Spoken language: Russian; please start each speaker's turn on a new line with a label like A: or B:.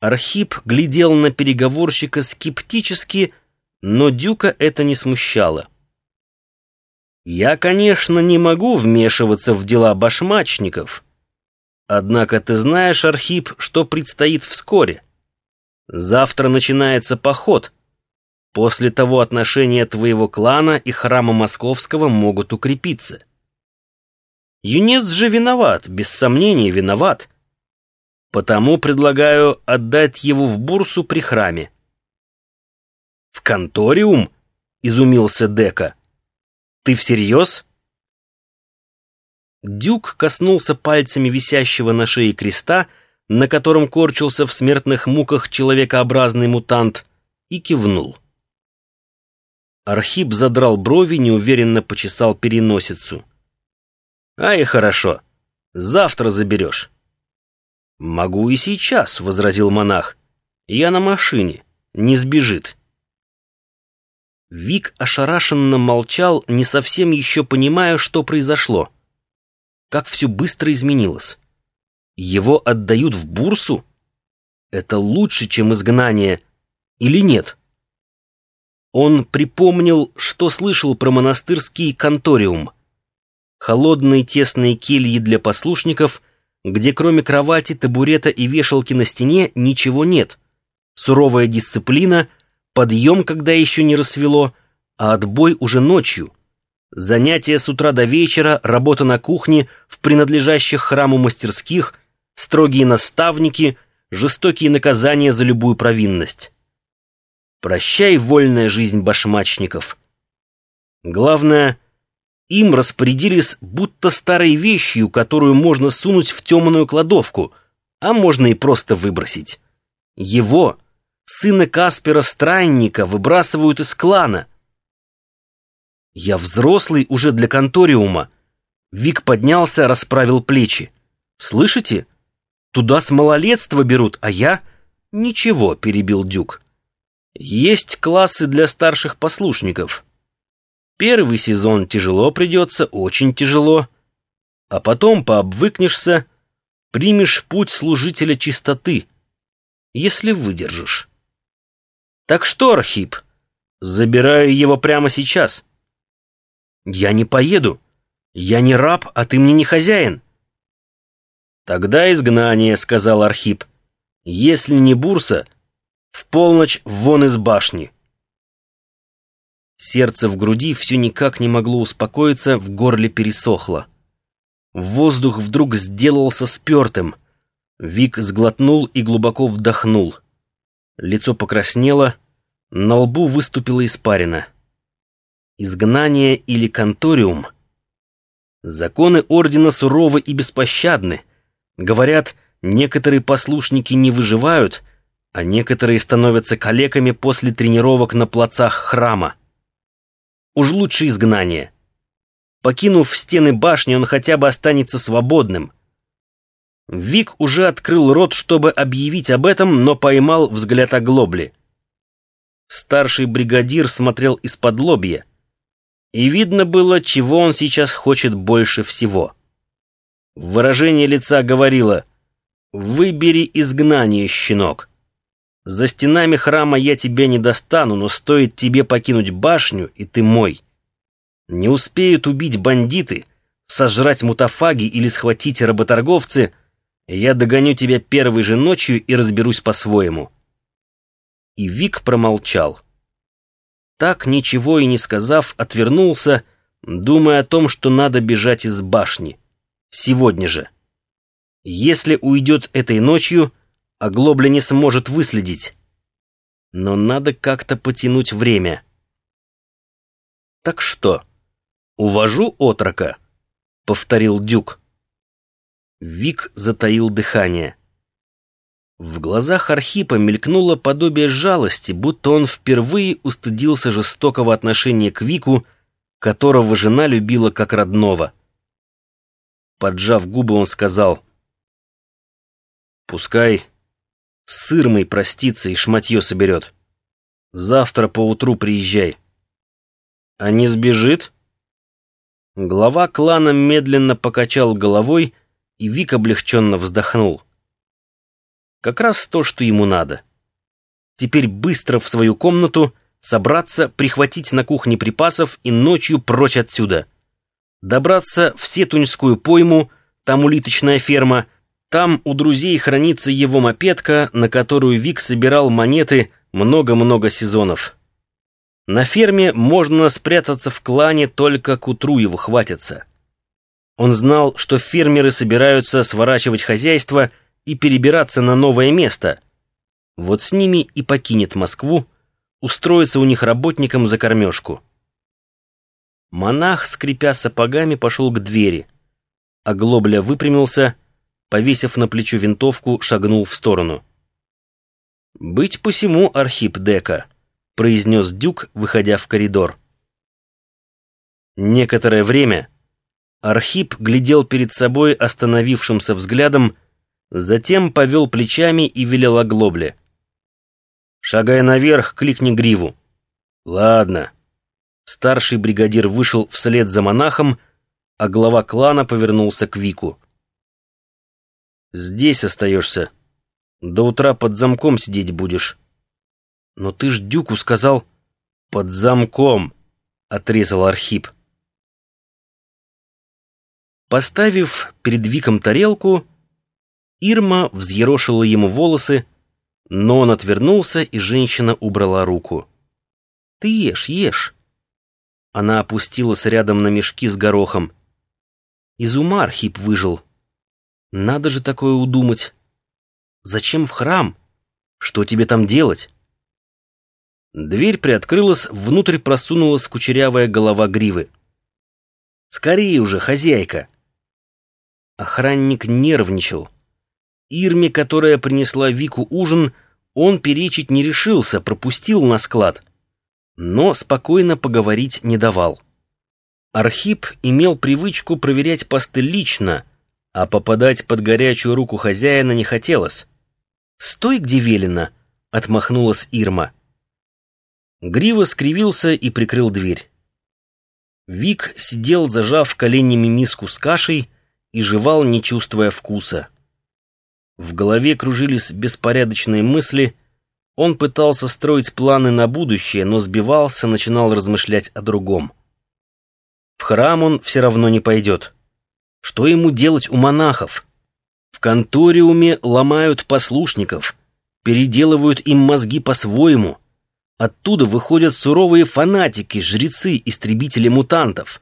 A: Архип глядел на переговорщика скептически, но Дюка это не смущало. «Я, конечно, не могу вмешиваться в дела башмачников. Однако ты знаешь, Архип, что предстоит вскоре. Завтра начинается поход. После того отношения твоего клана и храма Московского могут укрепиться. Юнец же виноват, без сомнения виноват. Потому предлагаю отдать его в бурсу при храме. «В конториум?» — изумился Дека. «Ты всерьез?» Дюк коснулся пальцами висящего на шее креста, на котором корчился в смертных муках человекообразный мутант, и кивнул. Архип задрал брови, неуверенно почесал переносицу. «Ай, хорошо. Завтра заберешь». «Могу и сейчас», — возразил монах. «Я на машине. Не сбежит». Вик ошарашенно молчал, не совсем еще понимая, что произошло. Как все быстро изменилось. Его отдают в бурсу? Это лучше, чем изгнание. Или нет? Он припомнил, что слышал про монастырский конториум. Холодные тесные кельи для послушников — где кроме кровати, табурета и вешалки на стене ничего нет. Суровая дисциплина, подъем, когда еще не рассвело, а отбой уже ночью. Занятия с утра до вечера, работа на кухне, в принадлежащих храму мастерских, строгие наставники, жестокие наказания за любую провинность. Прощай, вольная жизнь башмачников. Главное — им распорядились будто старой вещью, которую можно сунуть в темную кладовку, а можно и просто выбросить. Его, сына Каспера Странника, выбрасывают из клана. Я взрослый уже для конториума. Вик поднялся, расправил плечи. Слышите? Туда с малолетства берут, а я... Ничего, перебил Дюк. Есть классы для старших послушников. Первый сезон тяжело придется, очень тяжело. А потом пообвыкнешься, примешь путь служителя чистоты, если выдержишь. Так что, Архип, забираю его прямо сейчас. Я не поеду. Я не раб, а ты мне не хозяин. Тогда изгнание, сказал Архип. Если не бурса, в полночь вон из башни. Сердце в груди все никак не могло успокоиться, в горле пересохло. Воздух вдруг сделался спертым. Вик сглотнул и глубоко вдохнул. Лицо покраснело, на лбу выступила испарина. Изгнание или конториум? Законы Ордена суровы и беспощадны. Говорят, некоторые послушники не выживают, а некоторые становятся калеками после тренировок на плацах храма. Уж лучше изгнание. Покинув стены башни, он хотя бы останется свободным. Вик уже открыл рот, чтобы объявить об этом, но поймал взгляд оглобли. Старший бригадир смотрел из-под лобья, и видно было, чего он сейчас хочет больше всего. Выражение лица говорило «Выбери изгнание, щенок». За стенами храма я тебя не достану, но стоит тебе покинуть башню, и ты мой. Не успеют убить бандиты, сожрать мутафаги или схватить работорговцы, я догоню тебя первой же ночью и разберусь по-своему». И Вик промолчал. Так, ничего и не сказав, отвернулся, думая о том, что надо бежать из башни. Сегодня же. Если уйдет этой ночью, а Глобля не сможет выследить. Но надо как-то потянуть время. «Так что, увожу отрока?» — повторил Дюк. Вик затаил дыхание. В глазах Архипа мелькнуло подобие жалости, будто он впервые устыдился жестокого отношения к Вику, которого жена любила как родного. Поджав губы, он сказал, «Пускай с Сырмой простится и шматье соберет. Завтра поутру приезжай. А не сбежит? Глава клана медленно покачал головой, и Вик облегченно вздохнул. Как раз то, что ему надо. Теперь быстро в свою комнату, собраться, прихватить на кухне припасов и ночью прочь отсюда. Добраться в Сетуньскую пойму, там улиточная ферма, там у друзей хранится его мопедка, на которую Вик собирал монеты много-много сезонов. На ферме можно спрятаться в клане, только к утру его хватится. Он знал, что фермеры собираются сворачивать хозяйство и перебираться на новое место. Вот с ними и покинет Москву, устроится у них работником за кормежку. Монах, скрипя сапогами, пошел к двери, а Глобля выпрямился, повесив на плечо винтовку, шагнул в сторону. «Быть посему, Архип Дека», — произнес Дюк, выходя в коридор. Некоторое время Архип глядел перед собой остановившимся взглядом, затем повел плечами и велел оглобле. «Шагай наверх, кликни гриву». «Ладно». Старший бригадир вышел вслед за монахом, а глава клана повернулся к Вику. «Здесь остаешься. До утра под замком сидеть будешь». «Но ты ж Дюку сказал...» «Под замком», — отрезал Архип. Поставив перед Виком тарелку, Ирма взъерошила ему волосы, но он отвернулся, и женщина убрала руку. «Ты ешь, ешь!» Она опустилась рядом на мешки с горохом. Из ума Архип выжил. Надо же такое удумать. Зачем в храм? Что тебе там делать? Дверь приоткрылась, внутрь просунулась кучерявая голова гривы. «Скорее уже, хозяйка!» Охранник нервничал. Ирме, которая принесла Вику ужин, он перечить не решился, пропустил на склад. Но спокойно поговорить не давал. Архип имел привычку проверять посты лично, а попадать под горячую руку хозяина не хотелось. «Стой, где велено!» — отмахнулась Ирма. Грива скривился и прикрыл дверь. Вик сидел, зажав коленями миску с кашей, и жевал, не чувствуя вкуса. В голове кружились беспорядочные мысли, он пытался строить планы на будущее, но сбивался, начинал размышлять о другом. В храм он все равно не пойдет. Что ему делать у монахов? В конториуме ломают послушников, переделывают им мозги по-своему. Оттуда выходят суровые фанатики, жрецы, истребители мутантов.